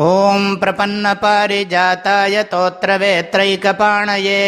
ॐ प्रपन्नपारिजाताय तोत्रवेत्रैकपाणये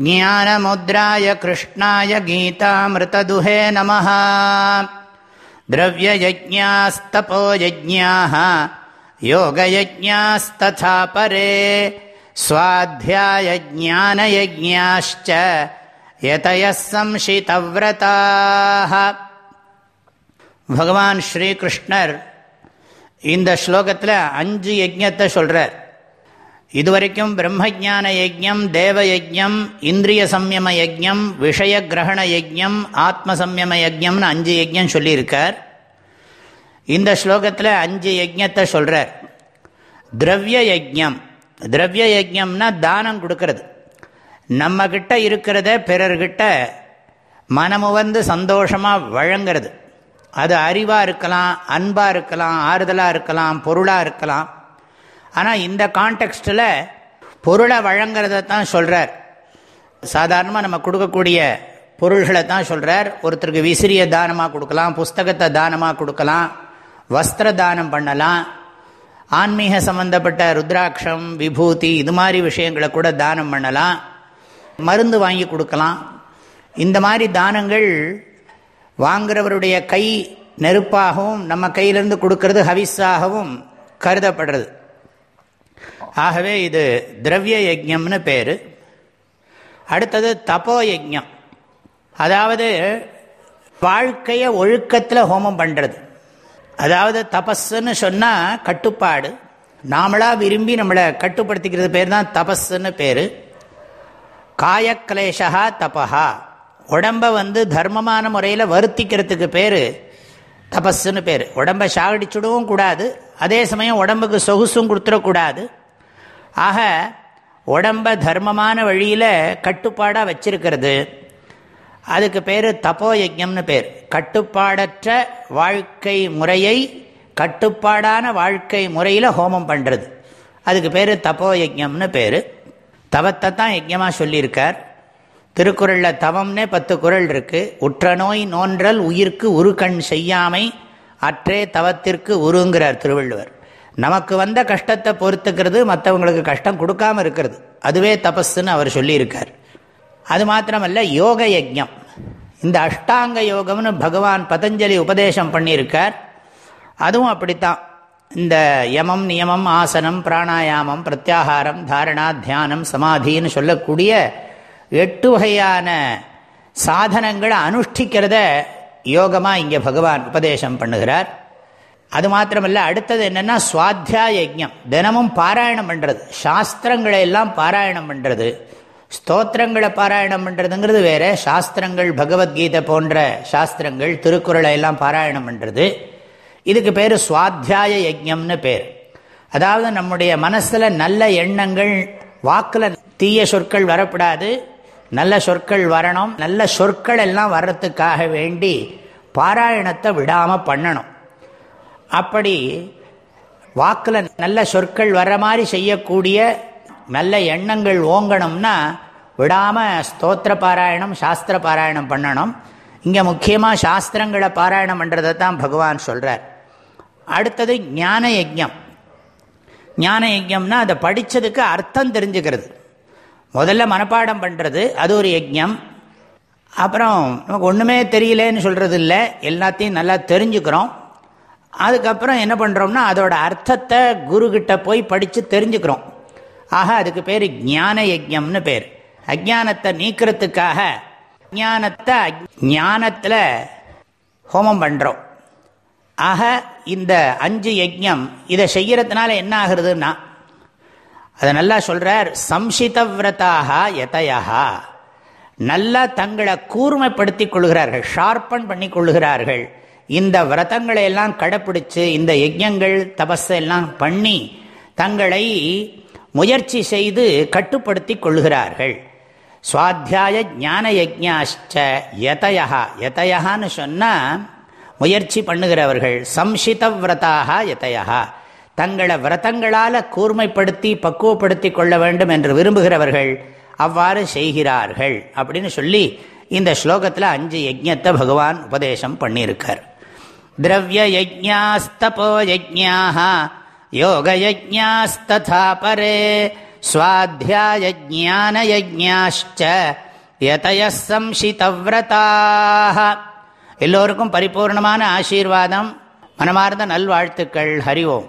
ज्ञानमुद्राय कृष्णाय गीतामृतदुहे नमः। द्रव्ययज्ञास्तपोयज्ञाः योगयज्ञास्तथा परे स्वाध्यायज्ञानयज्ञाश्च यतयः संशितव्रताः। भगवान् श्रीकृष्णर् இந்த ஸ்லோகத்தில் அஞ்சு யஜ்யத்தை சொல்கிறார் இதுவரைக்கும் பிரம்மஜான யஜ்யம் தேவ யஜ்யம் இந்திரிய சம்யம யஜ்யம் விஷய கிரகண யஜ்யம் ஆத்ம சம்யம யஜ்யம்னு அஞ்சு யஜ்யம் சொல்லியிருக்கார். இந்த ஸ்லோகத்தில் அஞ்சு யஜ்யத்தை சொல்கிறார் திரவிய யஜ்யம் திரவிய யஜ்யம்னா தானம் கொடுக்கறது. நம்மக்கிட்ட இருக்கிறத பிறர்கிட்ட மனமுவந்து சந்தோஷமாக வழங்கிறது. அது அறிவாக இருக்கலாம் அன்பாக இருக்கலாம் ஆறுதலாக இருக்கலாம் பொருளாக இருக்கலாம். ஆனால் இந்த கான்டெக்ஸ்டில் பொருளை வழங்கிறத தான் சொல்கிறார் சாதாரணமாக நம்ம கொடுக்கக்கூடிய பொருள்களை தான் சொல்கிறார் ஒருத்தருக்கு விசிறிய தானமாக கொடுக்கலாம் புஸ்தகத்தை தானமாக கொடுக்கலாம் வஸ்திர தானம் பண்ணலாம் ஆன்மீக சம்பந்தப்பட்ட ருத்ராட்சம் விபூதி இது மாதிரி விஷயங்களை கூட தானம் பண்ணலாம் மருந்து வாங்கி கொடுக்கலாம். இந்த மாதிரி தானங்கள் வாங்குறவருடைய கை நெருப்பாகவும் நம்ம கையிலிருந்து கொடுக்கறது ஹவிஸாகவும் கருதப்படுறது. ஆகவே இது திரவிய யஜ்யம்னு பேர். அடுத்தது தபோ யஜம் அதாவது வாழ்க்கையை ஒழுக்கத்தில் ஹோமம் பண்ணுறது அதாவது தபஸ்ன்னு சொன்னால் கட்டுப்பாடு. நாமளாக விரும்பி நம்மளை கட்டுப்படுத்திக்கிறது பேர் தான் தபஸ்ன்னு பேர். காயக்லேஷா தபஹா. உடம்பை வந்து தர்மமான முறையில் வருத்திக்கிறதுக்கு பேர் தபஸ்ன்னு பேர். உடம்பை சாகடிச்சுடவும் கூடாது. அதே சமயம் உடம்புக்கு சொகுசும் கொடுத்துடக்கூடாது. ஆக உடம்பை தர்மமான வழியில் கட்டுப்பாடாக வச்சிருக்கிறது. அதுக்கு பேர் தப்போ யஜம்னு பேர். கட்டுப்பாடற்ற வாழ்க்கை முறையை கட்டுப்பாடான வாழ்க்கை முறையில் ஹோமம் பண்ணுறது அதுக்கு பேர் தப்போ யஜம்னு பேர். தவத்தை தான் யஜமாக சொல்லியிருக்கார். திருக்குறளில் தவம்னே பத்து குரல் இருக்குது உற்ற நோய் நோன்றல் உயிர்க்கு உருக்கண் செய்யாமை அற்றே தவத்திற்கு உருங்கிறார் திருவள்ளுவர். நமக்கு வந்த கஷ்டத்தை பொறுத்துக்கிறது மற்றவங்களுக்கு கஷ்டம் கொடுக்காம இருக்கிறது. அதுவே தபஸ்ன்னு அவர் சொல்லியிருக்கார். அது மாத்திரமல்ல யோக யஜம் இந்த அஷ்டாங்க யோகம்னு பகவான் பதஞ்சலி உபதேசம் பண்ணியிருக்கார். அதுவும் அப்படித்தான். இந்த யமம் நியமம் ஆசனம் பிராணாயாமம் பிரத்யாகாரம் தாரணா தியானம் சமாதின்னு சொல்லக்கூடிய எட்டு வகையான சாதனங்களை அனுஷ்டிக்கிறத யோகமாக இங்கே பகவான் உபதேசம் பண்ணுகிறார். அது மாத்திரமல்ல அடுத்தது என்னென்னா சுவாத்தியா யஜம் தினமும் பாராயணம் பண்ணுறது சாஸ்திரங்களை எல்லாம் பாராயணம் பண்ணுறது ஸ்தோத்திரங்களை பாராயணம் பண்ணுறதுங்கிறது வேறு. சாஸ்திரங்கள் பகவத்கீதை போன்ற சாஸ்திரங்கள் திருக்குறளை எல்லாம் பாராயணம் பண்ணுறது இதுக்கு பேர் சுவாத்தியாய யஜம்னு பேர். அதாவது நம்முடைய மனசில் நல்ல எண்ணங்கள் வாக்கில் தீய சொற்கள் வரப்படாது நல்ல சொற்கள் வரணும். நல்ல சொற்கள் எல்லாம் வர்றதுக்காக வேண்டி பாராயணத்தை விடாமல் பண்ணணும். அப்படி வாக்கில் நல்ல சொற்கள் வர்ற மாதிரி செய்யக்கூடிய நல்ல எண்ணங்கள் ஓங்கணும்னா விடாமல் ஸ்தோத்திர பாராயணம் சாஸ்திர பாராயணம் பண்ணணும். இங்கே முக்கியமாக சாஸ்திரங்களை பாராயணம் பண்ணுறதை தான் பகவான் சொல்கிறார் அடுத்தது ஞான யஜம் ஞான யஜம்னா அதை படித்ததுக்கு அர்த்தம் தெரிஞ்சுக்கிறது. முதல்ல மனப்பாடம் பண்ணுறது அது ஒரு யஜ்யம். அப்புறம் நமக்கு ஒன்றுமே தெரியலேன்னு சொல்கிறது இல்லை. எல்லாத்தையும் நல்லா தெரிஞ்சுக்கிறோம். அதுக்கப்புறம் என்ன பண்ணுறோம்னா அதோட அர்த்தத்தை குருக்கிட்ட போய் படித்து தெரிஞ்சுக்கிறோம். ஆக அதுக்கு பேர் ஞான யஜ்யம்னு பேர். அஜானத்தை நீக்கிறதுக்காக அஜானத்தை ஞானத்தில் ஹோமம் பண்ணுறோம் ஆக இந்த அஞ்சு யஜ்யம் இதை செய்கிறதுனால என்ன ஆகுறதுன்னா அதை நல்லா சொல்றார் சம்சிதவிரதாக எதையா நல்லா தங்களை கூர்மைப்படுத்தி கொள்கிறார்கள் ஷார்பன் பண்ணி கொள்கிறார்கள். இந்த விரதங்களை எல்லாம் கடைப்பிடிச்சு இந்த யஜ்யங்கள் தபஸை எல்லாம் பண்ணி தங்களை முயற்சி செய்து கட்டுப்படுத்தி கொள்கிறார்கள். சுவாத்தியாய ஞான யஜ்யாச்ச எதையா எதையான்னு சொன்னால் முயற்சி பண்ணுகிறவர்கள் சம்சித விரதாக எதையா தங்களை விரதங்களால் கூர்மைப்படுத்தி பக்குவப்படுத்தி கொள்ள வேண்டும் என்று விரும்புகிறவர்கள் அவ்வாறு செய்கிறார்கள் அப்படின்னு சொல்லி இந்த ஸ்லோகத்தில் அஞ்சு யஜ்யத்தை பகவான் உபதேசம் பண்ணியிருக்கார். திரவிய யஜ்யாஸ்தபோ யஜ்யாக யோக யஜ்யாஸ்ததா பரே சுவாத்தியாய ஜான யஜ்யாஷ்ட யதய சம்சிதவிரதாக எல்லோருக்கும் பரிபூர்ணமான ஆசீர்வாதம் மனமார்ந்த நல்வாழ்த்துக்கள். ஹரிவோம்